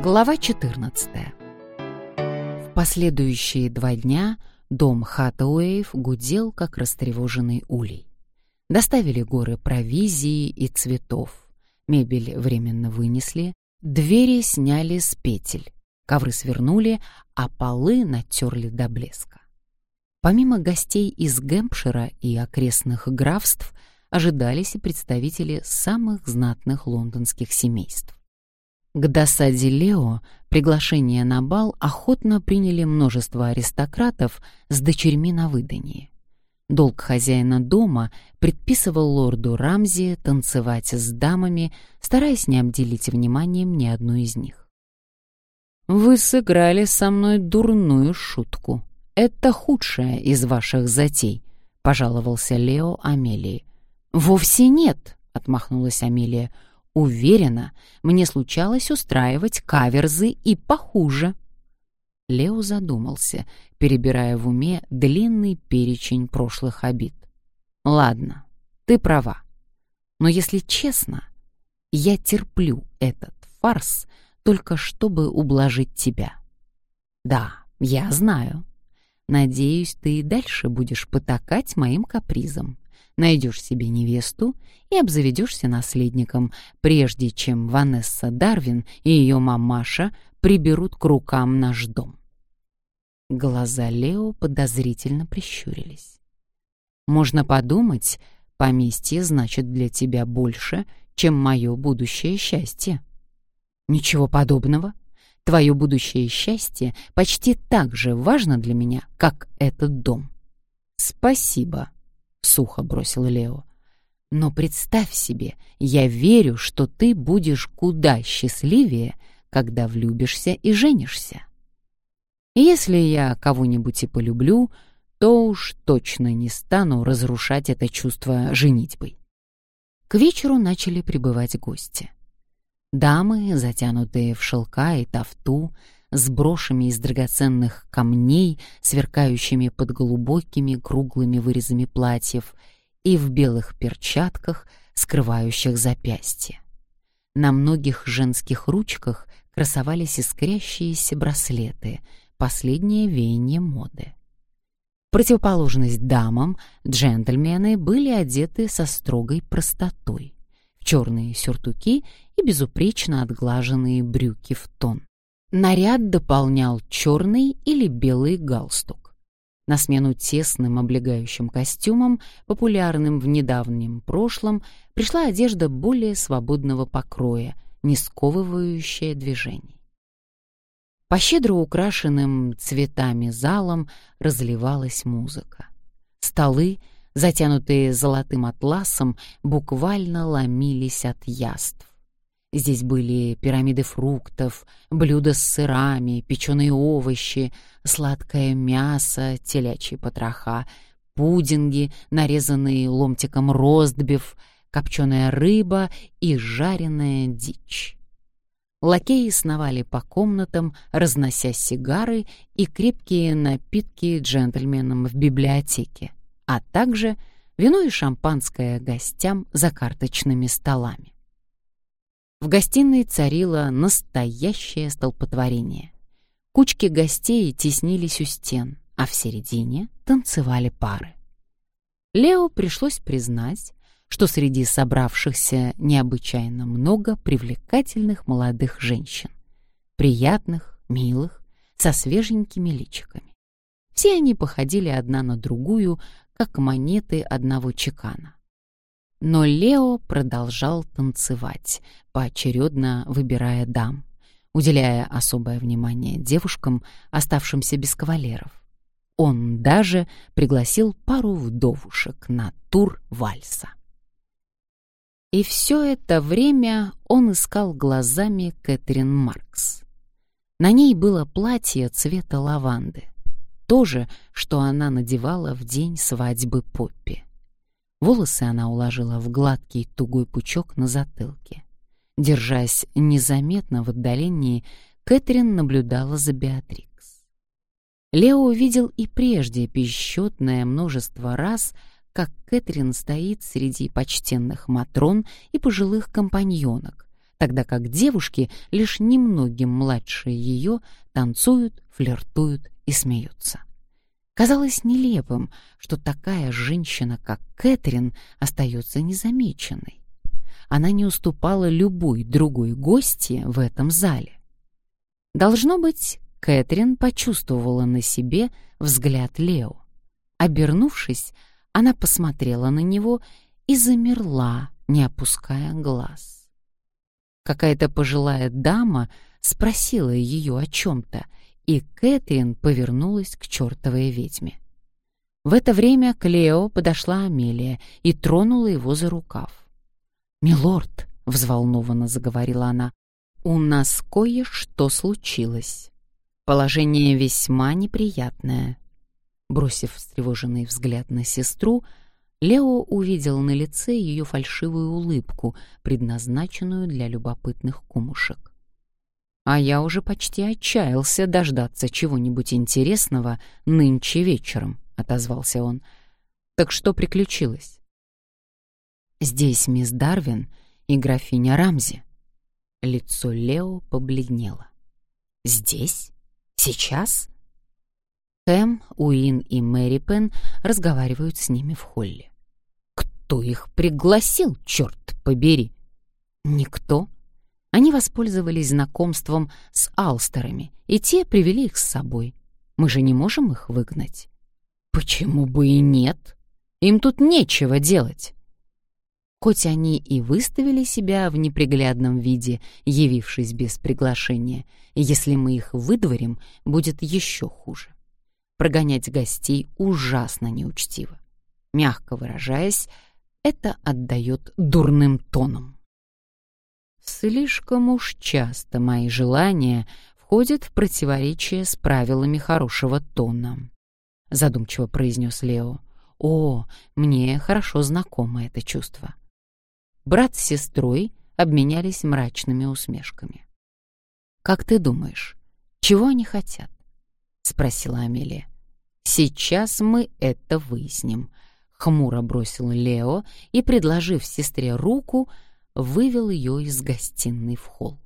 Глава 14. В последующие два дня дом Хаттауэев гудел, как растревоженный улей. Доставили горы провизии и цветов. Мебель временно вынесли, двери сняли с петель, ковры свернули, а полы натерли до блеска. Помимо гостей из Гэмпшира и окрестных графств ожидались и представители самых знатных лондонских семейств. К досаде Лео приглашение на бал охотно приняли множество аристократов с дочерьми на выданье. Долг хозяина дома предписывал лорду Рамзи танцевать с дамами, стараясь не обделить вниманием ни одну из них. «Вы сыграли со мной дурную шутку. Это худшая из ваших затей», — пожаловался Лео Амелии. «Вовсе нет», — отмахнулась Амелия. «Уверена, мне случалось устраивать каверзы и похуже». Лео задумался, перебирая в уме длинный перечень прошлых обид. «Ладно, ты права. Но если честно, я терплю этот фарс только чтобы ублажить тебя. Да, я знаю. Надеюсь, ты и дальше будешь потакать моим капризам, найдешь себе невесту и обзаведешься наследником, прежде чем Ванесса Дарвин и ее мамаша приберут к рукам наш дом. Глаза Лео подозрительно прищурились. «Можно подумать, поместье значит для тебя больше, чем мое будущее счастье». «Ничего подобного. Твое будущее счастье почти так же важно для меня, как этот дом». «Спасибо», — сухо бросил Лео. «Но представь себе, я верю, что ты будешь куда счастливее, когда влюбишься и женишься». Если я кого-нибудь и полюблю, то уж точно не стану разрушать это чувство женитьбой. К вечеру начали прибывать гости. Дамы, затянутые в шелка и тафту, с брошами из драгоценных камней, сверкающими под глубокими круглыми вырезами платьев, и в белых перчатках, скрывающих запястья. На многих женских ручках красовались искрящиеся браслеты — последнее веяние моды. Противоположность дамам, джентльмены были одеты со строгой простотой, черные сюртуки и безупречно отглаженные брюки в тон. Наряд дополнял черный или белый галстук. На смену тесным облегающим костюмам, популярным в недавнем прошлом, пришла одежда более свободного покроя, не сковывающая движений. По щедро украшенным цветами залам разливалась музыка. Столы, затянутые золотым атласом, буквально ломились от яств. Здесь были пирамиды фруктов, блюда с сырами, печеные овощи, сладкое мясо, телячьи потроха, пудинги, нарезанные ломтиком ростбиф, копченая рыба и жареная дичь. Лакеи сновали по комнатам, разнося сигары и крепкие напитки джентльменам в библиотеке, а также вино и шампанское гостям за карточными столами. В гостиной царило настоящее столпотворение. Кучки гостей теснились у стен, а в середине танцевали пары. Лео пришлось признать, что среди собравшихся необычайно много привлекательных молодых женщин, приятных, милых, со свеженькими личиками. Все они походили одна на другую, как монеты одного чекана. Но Лео продолжал танцевать, поочередно выбирая дам, уделяя особое внимание девушкам, оставшимся без кавалеров. Он даже пригласил пару вдовушек на тур вальса. И все это время он искал глазами Кэтрин Маркс. На ней было платье цвета лаванды, то же, что она надевала в день свадьбы Поппи. Волосы она уложила в гладкий тугой пучок на затылке. Держась незаметно в отдалении, Кэтрин наблюдала за Беатрикс. Лео увидел и прежде бесчетное множество раз, как Кэтрин стоит среди почтенных матрон и пожилых компаньонок, тогда как девушки, лишь немногим младшие ее, танцуют, флиртуют и смеются. Казалось нелепым, что такая женщина, как Кэтрин, остается незамеченной. Она не уступала любой другой гости в этом зале. Должно быть, Кэтрин почувствовала на себе взгляд Лео. Обернувшись, она посмотрела на него и замерла, не опуская глаз. Какая-то пожилая дама спросила ее о чем-то, и Кэтрин повернулась к чертовой ведьме. В это время к Лео подошла Амелия и тронула его за рукав. «Милорд», — взволнованно заговорила она, — «у нас кое-что случилось. Положение весьма неприятное». Бросив встревоженный взгляд на сестру, Лео увидел на лице ее фальшивую улыбку, предназначенную для любопытных кумушек. «А я уже почти отчаялся дождаться чего-нибудь интересного нынче вечером», — отозвался он. «Так что приключилось?» Здесь мисс Дарвин и графиня Рамзи. Лицо Лео побледнело. Здесь? Сейчас? Хэм, Уин и Мэри Пен разговаривают с ними в холле. Кто их пригласил, черт побери? Никто. Они воспользовались знакомством с Алстерами, и те привели их с собой. Мы же не можем их выгнать. Почему бы и нет? Им тут нечего делать. Хоть они и выставили себя в неприглядном виде, явившись без приглашения, если мы их выдворим, будет еще хуже. Прогонять гостей ужасно неучтиво. Мягко выражаясь, это отдает дурным тоном. Слишком уж часто мои желания входят в противоречие с правилами хорошего тона, задумчиво произнес Лео. О, мне хорошо знакомо это чувство брат с сестрой обменялись мрачными усмешками. «Как ты думаешь, чего они хотят?» — спросила Амелия. «Сейчас мы это выясним», — хмуро бросил Лео и, предложив сестре руку, вывел ее из гостиной в холл.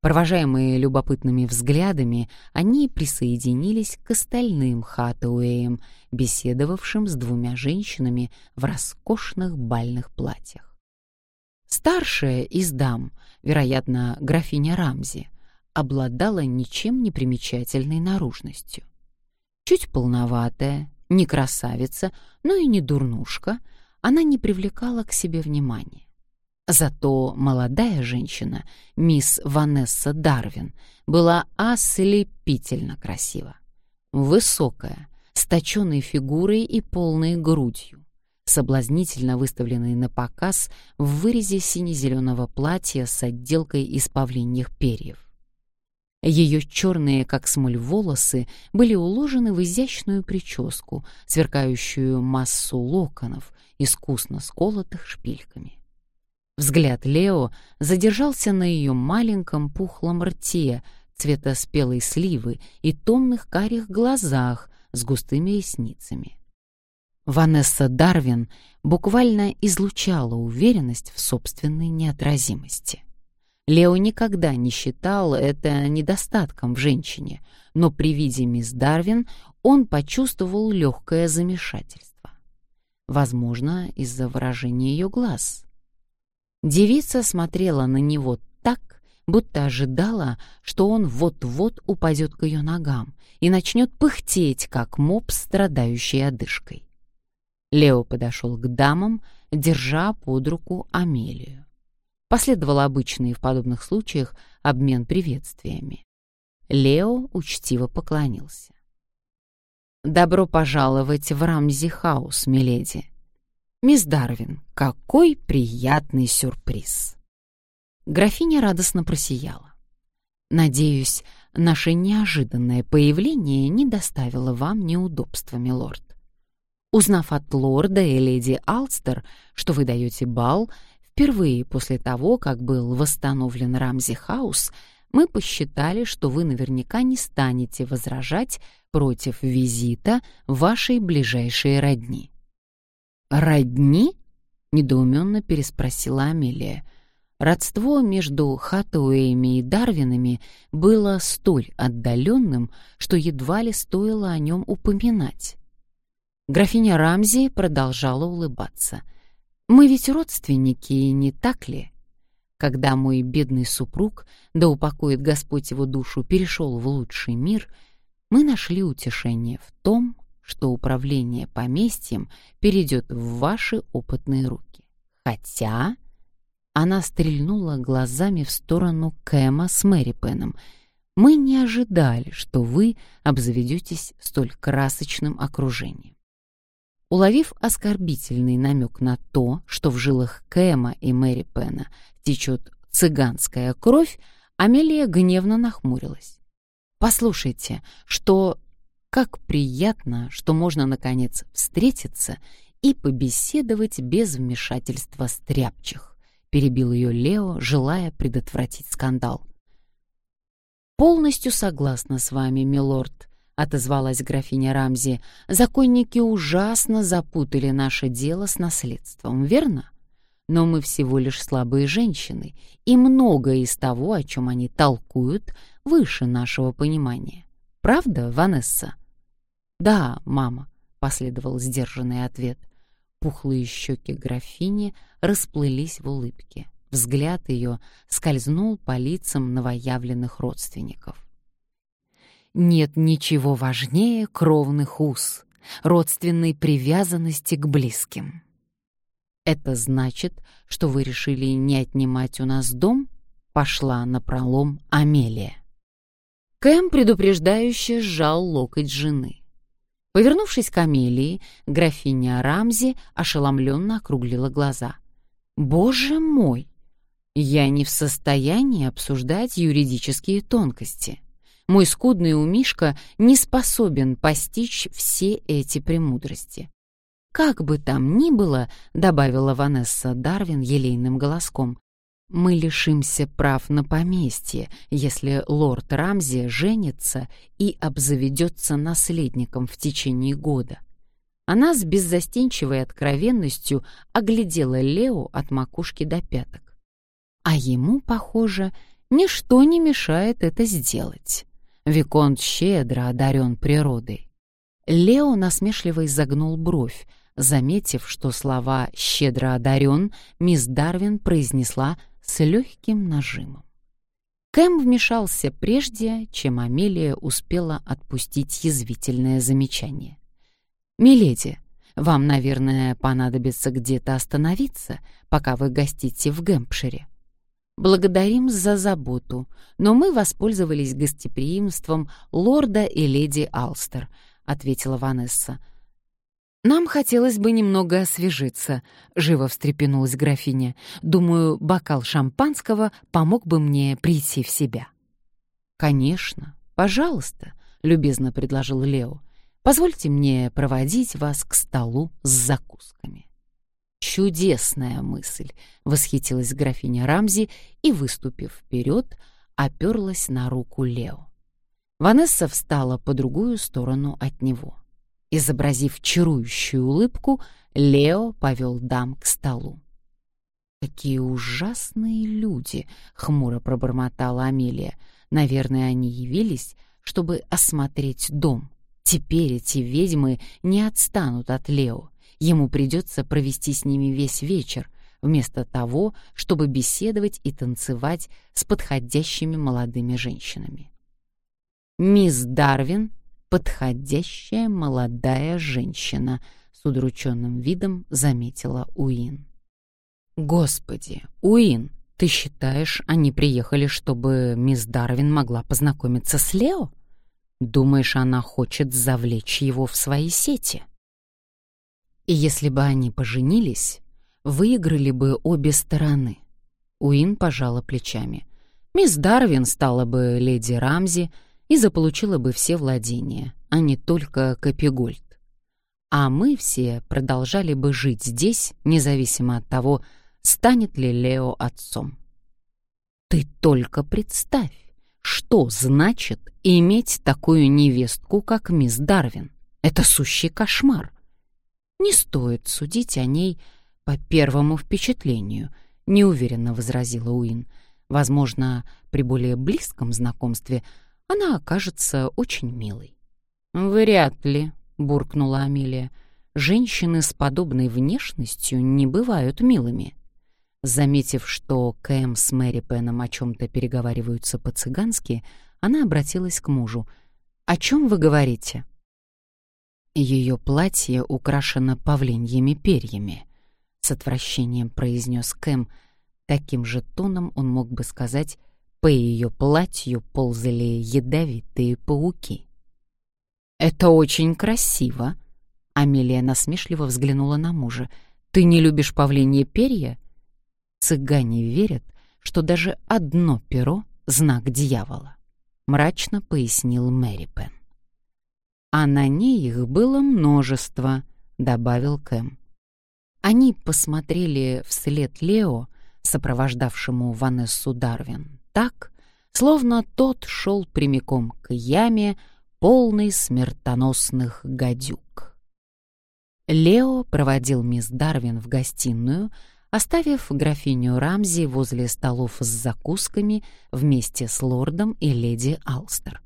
Провожаемые любопытными взглядами, они присоединились к остальным Хатауэям, беседовавшим с двумя женщинами в роскошных бальных платьях. Старшая из дам, вероятно, графиня Рамзи, обладала ничем не примечательной наружностью. Чуть полноватая, не красавица, но и не дурнушка, она не привлекала к себе внимания. Зато молодая женщина, мисс Ванесса Дарвин, была ослепительно красива. Высокая, с точенной фигурой и полной грудью, соблазнительно выставленный на показ в вырезе сине-зеленого платья с отделкой из павлиньих перьев. Ее черные, как смоль, волосы были уложены в изящную прическу, сверкающую массу локонов, искусно сколотых шпильками. Взгляд Лео задержался на ее маленьком пухлом рте цвета спелой сливы и томных карих глазах с густыми ресницами. Ванесса Дарвин буквально излучала уверенность в собственной неотразимости. Лео никогда не считал это недостатком в женщине, но при виде мисс Дарвин он почувствовал легкое замешательство. Возможно, из-за выражения ее глаз. Девица смотрела на него так, будто ожидала, что он вот-вот упадет к ее ногам и начнет пыхтеть, как мопс, страдающий одышкой. Лео подошел к дамам, держа под руку Амелию. Последовал обычный в подобных случаях обмен приветствиями. Лео учтиво поклонился. «Добро пожаловать в Рамзи-хаус, миледи. Мисс Дарвин, какой приятный сюрприз!» Графиня радостно просияла. «Надеюсь, наше неожиданное появление не доставило вам неудобства, милорд. Узнав от лорда и леди Алстер, что вы даете бал, впервые после того, как был восстановлен Рамзи Хаус, мы посчитали, что вы наверняка не станете возражать против визита вашей ближайшей родни. «Родни?» — недоуменно переспросила Амелия. Родство между Хатуэями и Дарвинами было столь отдаленным, что едва ли стоило о нем упоминать. Графиня Рамзи продолжала улыбаться. «Мы ведь родственники, не так ли?» Когда мой бедный супруг, да упокоит Господь его душу, перешел в лучший мир, мы нашли утешение в том, что управление поместьем перейдет в ваши опытные руки. Хотя она стрельнула глазами в сторону Кэма с Мэри Пеном. «Мы не ожидали, что вы обзаведетесь столь красочным окружением». Уловив оскорбительный намек на то, что в жилах Кэма и Мэри Пена течет цыганская кровь, Амелия гневно нахмурилась. «Послушайте, что... Как приятно, что можно, наконец, встретиться и побеседовать без вмешательства стряпчих. — перебил ее Лео, желая предотвратить скандал. «Полностью согласна с вами, милорд», — отозвалась графиня Рамзи. «Законники ужасно запутали наше дело с наследством, верно? Но мы всего лишь слабые женщины, и многое из того, о чем они толкуют, выше нашего понимания. Правда, Ванесса?» «Да, мама», — последовал сдержанный ответ. Пухлые щеки графини расплылись в улыбке. Взгляд ее скользнул по лицам новоявленных родственников. Нет ничего важнее кровных уз, родственной привязанности к близким. Это значит, что вы решили не отнимать у нас дом? Пошла на пролом Амелия. Кэм предупреждающе сжал локоть жены. Повернувшись к Амелии, графиня Рамзи ошеломленно округлила глаза. «Боже мой! Я не в состоянии обсуждать юридические тонкости. Мой скудный умишка не способен постичь все эти премудрости. «Как бы там ни было», — добавила Ванесса Дарвин елейным голоском, мы лишимся прав на поместье, если лорд Рамзи женится и обзаведется наследником в течение года. Она с беззастенчивой откровенностью оглядела Лео от макушки до пяток. А ему, похоже, ничто не мешает это сделать. Виконт щедро одарен природой. Лео насмешливо изогнул бровь, заметив, что слова «щедро одарен» мисс Дарвин произнесла с легким нажимом. Кэм вмешался прежде, чем Амелия успела отпустить язвительное замечание. «Миледи, вам, наверное, понадобится где-то остановиться, пока вы гостите в Гэмпшире. Благодарим за заботу, но мы воспользовались гостеприимством лорда и леди Алстер», — ответила Ванесса. «Нам хотелось бы немного освежиться», — живо встрепенулась графиня. «Думаю, бокал шампанского помог бы мне прийти в себя». «Конечно, пожалуйста», — любезно предложил Лео. «Позвольте мне проводить вас к столу с закусками». «Чудесная мысль!» — восхитилась графиня Рамзи и, выступив вперед, оперлась на руку Лео. Ванесса встала по другую сторону от него. Изобразив чарующую улыбку, Лео повел дам к столу. «Какие ужасные люди!» — хмуро пробормотала Амелия. «Наверное, они явились, чтобы осмотреть дом. Теперь эти ведьмы не отстанут от Лео. Ему придется провести с ними весь вечер, вместо того, чтобы беседовать и танцевать с подходящими молодыми женщинами». Мисс Дарвин подходящая молодая женщина, с удрученным видом заметила Уин. Господи, Уин, ты считаешь, они приехали, чтобы мисс Дарвин могла познакомиться с Лео? Думаешь, она хочет завлечь его в свои сети? И если бы они поженились, выиграли бы обе стороны. Уин пожала плечами. Мисс Дарвин стала бы леди Рамзи, и заполучила бы все владения, а не только Капигольд. А мы все продолжали бы жить здесь, независимо от того, станет ли Лео отцом. Ты только представь, что значит иметь такую невестку, как мисс Дарвин. Это сущий кошмар. Не стоит судить о ней по первому впечатлению, неуверенно возразила Уин. Возможно, при более близком знакомстве она окажется очень милой. Вряд ли, буркнула Амелия. Женщины с подобной внешностью не бывают милыми. Заметив, что Кэм с Мэри Пеном о чем-то переговариваются по-цыгански, она обратилась к мужу. «О чем вы говорите?» Ее платье украшено павлиньими перьями, с отвращением произнес Кэм. Таким же тоном он мог бы сказать, по ее платью ползали ядовитые пауки. «Это очень красиво», — Амелия насмешливо взглянула на мужа. «Ты не любишь павлинье перья?» Цыгане верят, что даже одно перо — знак дьявола, — мрачно пояснил Мэри Пен. «А на ней их было множество», — добавил Кэм. Они посмотрели вслед Лео, сопровождавшему Ванессу Дарвин, так, словно тот шел прямиком к яме, полной смертоносных гадюк. Лео проводил мисс Дарвин в гостиную, оставив графиню Рамзи возле столов с закусками вместе с лордом и леди Алстер.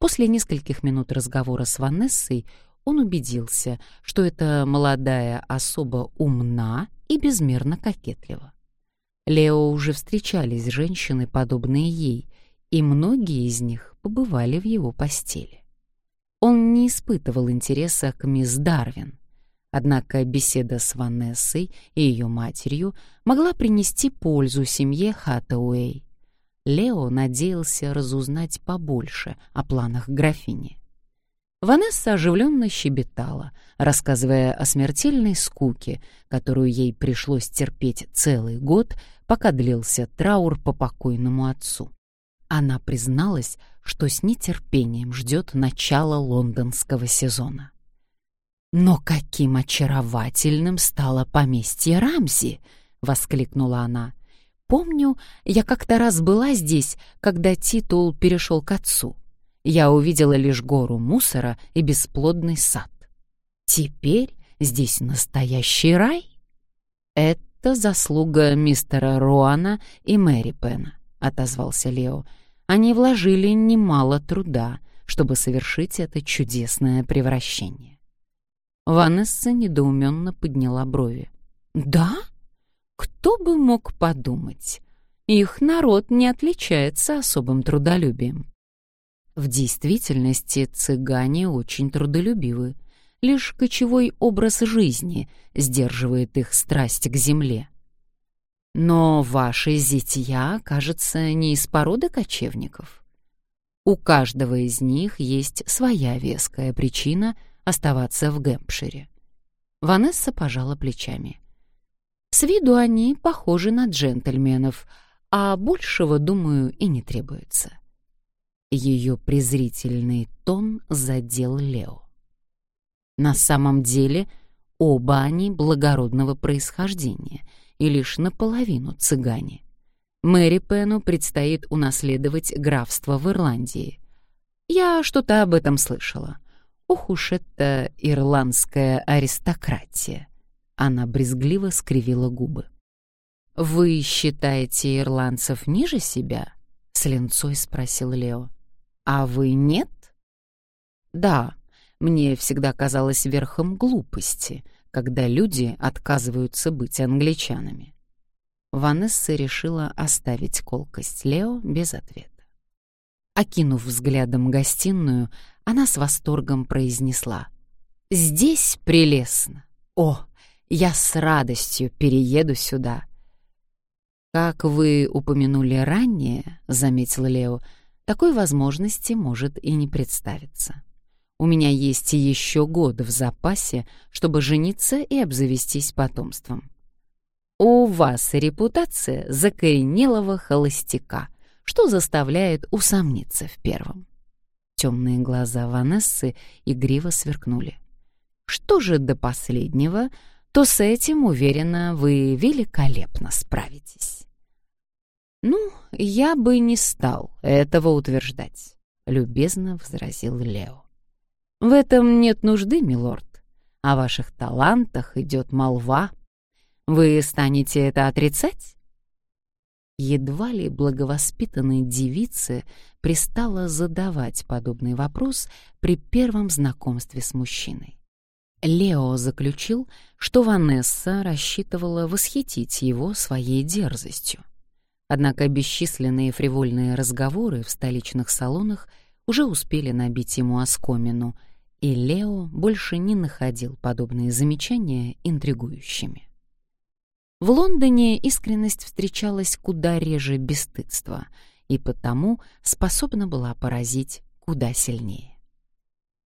После нескольких минут разговора с Ванессой он убедился, что эта молодая особа умна и безмерно кокетлива. Лео уже встречались женщины, подобные ей, и многие из них побывали в его постели. Он не испытывал интереса к мисс Дарвин, однако беседа с Ванессой и ее матерью могла принести пользу семье Хаттауэй. Лео надеялся разузнать побольше о планах графини. Ванесса оживленно щебетала, рассказывая о смертельной скуке, которую ей пришлось терпеть целый год, пока длился траур по покойному отцу. Она призналась, что с нетерпением ждет начала лондонского сезона. «Но каким очаровательным стало поместье Рамзи!» — воскликнула она. «Помню, я как-то раз была здесь, когда титул перешел к отцу я увидела лишь гору мусора и бесплодный сад. Теперь здесь настоящий рай. Это заслуга мистера Руана и Мэри Пена, отозвался Лео. Они вложили немало труда, чтобы совершить это чудесное превращение. Ванесса недоуменно подняла брови. «Да? Кто бы мог подумать? Их народ не отличается особым трудолюбием. В действительности цыгане очень трудолюбивы. Лишь кочевой образ жизни сдерживает их страсть к земле. Но ваши зятья, кажется, не из породы кочевников. У каждого из них есть своя веская причина оставаться в Гэмпшире. Ванесса пожала плечами. С виду они похожи на джентльменов, а большего, думаю, и не требуется. Ее презрительный тон задел Лео. На самом деле оба они благородного происхождения и лишь наполовину цыгане. Мэри Пену предстоит унаследовать графство в Ирландии. Я что-то об этом слышала. Ох уж это ирландская аристократия. Она брезгливо скривила губы. «Вы считаете ирландцев ниже себя?» — с ленцой спросил Лео. А вы нет? Да, мне всегда казалось верхом глупости, когда люди отказываются быть англичанами. Ванесса решила оставить колкость Лео без ответа. Окинув взглядом гостиную, она с восторгом произнесла: "Здесь прелестно. О, я с радостью перееду сюда". Как вы упомянули ранее, заметил Лео, такой возможности может и не представиться. У меня есть еще год в запасе, чтобы жениться и обзавестись потомством. У вас репутация закоренелого холостяка, что заставляет усомниться в первом. Темные глаза Ванессы игриво сверкнули. Что же до последнего, то с этим, уверена, вы великолепно справитесь. «Ну, я бы не стал этого утверждать», — любезно возразил Лео. «В этом нет нужды, милорд. О ваших талантах идет молва. Вы станете это отрицать?» Едва ли благовоспитанной девице пристало задавать подобный вопрос при первом знакомстве с мужчиной. Лео заключил, что Ванесса рассчитывала восхитить его своей дерзостью. Однако бесчисленные фривольные разговоры в столичных салонах уже успели набить ему оскомину, и Лео больше не находил подобные замечания интригующими. В Лондоне искренность встречалась куда реже бесстыдства и потому способна была поразить куда сильнее.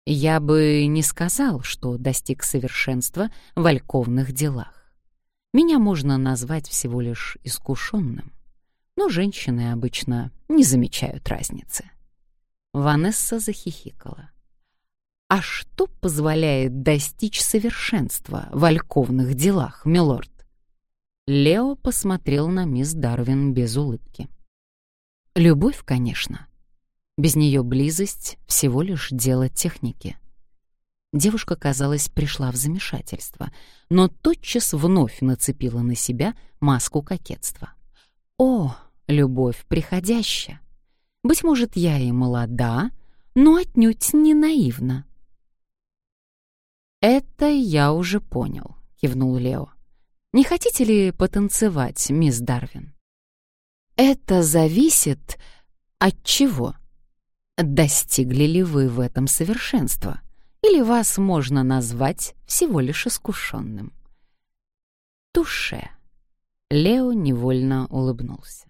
Я бы не сказал, что достиг совершенства в альковных делах. Меня можно назвать всего лишь искушенным, но женщины обычно не замечают разницы. Ванесса захихикала. А что позволяет достичь совершенства в альковных делах, милорд? Лео посмотрел на мисс Дарвин без улыбки. Любовь, конечно. Без нее близость — всего лишь дело техники. Девушка, казалось, пришла в замешательство, но тотчас вновь нацепила на себя маску кокетства. «О, любовь приходящая! Быть может, я и молода, но отнюдь не наивна». «Это я уже понял», — кивнул Лео. Не хотите ли потанцевать, мисс Дарвин? Это зависит от чего? Достигли ли вы в этом совершенства? Или вас можно назвать всего лишь искушенным? Туше. Лео невольно улыбнулся.